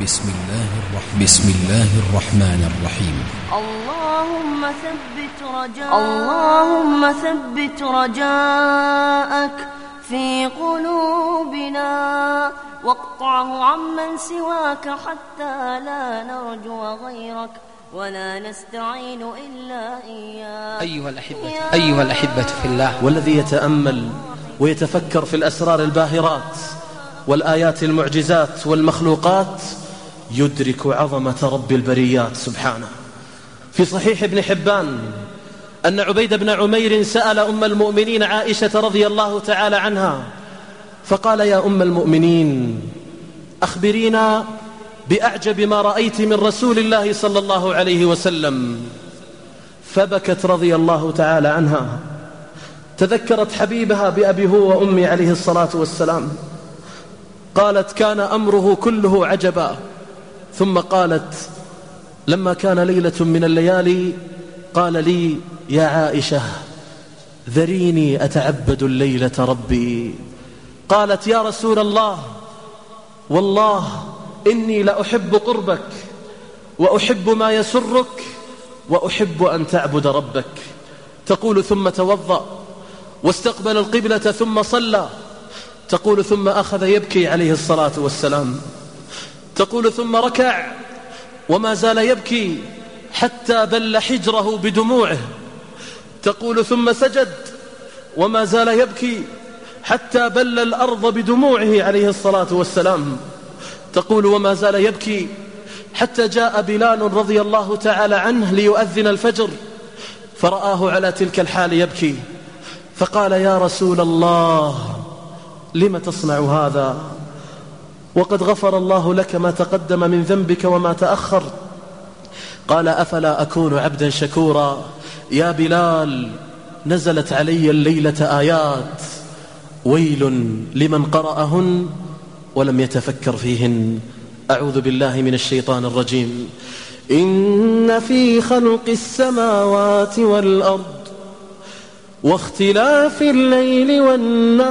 بسم الله الرحمن بسم الله الرحمن الرحيم. اللهم ثبت رجاء اللهم ثبت رجاءك في قلوبنا. واقطعه عمن سواك حتى لا نرجو غيرك ولا نستعين إلا إياك. أيها الأحبة أيها الأحبة في الله. والذي يتأمل ويتفكر في الأسرار الباهرات والآيات المعجزات والمخلوقات يدرك عظمة رب البريات سبحانه. في صحيح ابن حبان أن عبيد بن عمير سأل أم المؤمنين عائشة رضي الله تعالى عنها فقال يا أم المؤمنين أخبرينا بأعجب ما رأيت من رسول الله صلى الله عليه وسلم. فبكت رضي الله تعالى عنها. تذكرت حبيبها بأبي هو وأمي عليه الصلاة والسلام. قالت كان أمره كله عجبا. ثم قالت لما كان ليلة من الليالي قال لي يا عائشة ذريني أتعبد الليلة ربي. قالت يا رسول الله والله إني لأحب قربك وأحب ما يسرك وأحب أن تعبد ربك. تقول ثم توضأ واستقبل القبلة ثم صلى. تقول ثم أخذ يبكي عليه الصلاة والسلام. تقول ثم ركع وما زال يبكي حتى بل حجره بدموعه. تقول ثم سجد وما زال يبكي حتى بل الأرض بدموعه عليه الصلاة والسلام. تقول وما زال يبكي حتى جاء بلال رضي الله تعالى عنه ليؤذن الفجر فرآه على تلك الحال يبكي. فقال يا رسول الله لم تصنع هذا؟ وقد غفر الله لك ما تقدم من ذنبك وما تأخر. قال أفلا أكون عبدا شكورا؟ يا بلال نزلت علي الليلة آيات. ويل لمن قرأهن ولم يتفكر فيهن. أعوذ بالله من الشيطان الرجيم. إن في خلق السماوات والأرض واختلاف الليل والنهار.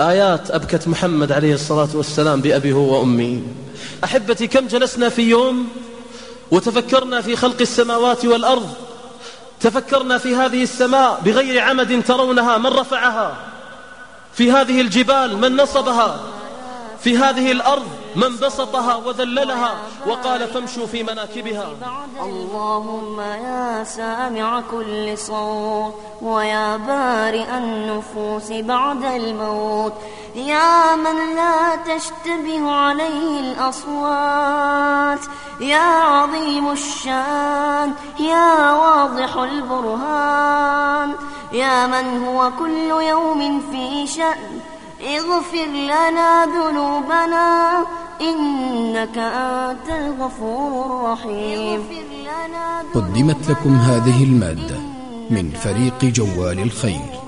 آيات أبكت محمد عليه الصلاة والسلام بأبي هو وأمي. أحبتي كم جلسنا في يوم وتفكرنا في خلق السماوات والأرض. تفكرنا في هذه السماء بغير عمد ترونها من رفعها؟ في هذه الجبال من نصبها؟ في هذه الأرض من بسطها وذللها وقال فامشوا في مناكبها. اللهم يا سامع كل صوت ويا بارئ النفوس بعد الموت. يا من لا تشتبه عليه الأصوات. يا عظيم الشان. يا واضح البرهان. يا من هو كل يوم في شأن. اغفر لنا ذنوبنا إنك أنت الغفور الرحيم. قدمت لكم هذه المادة من فريق جوال الخير.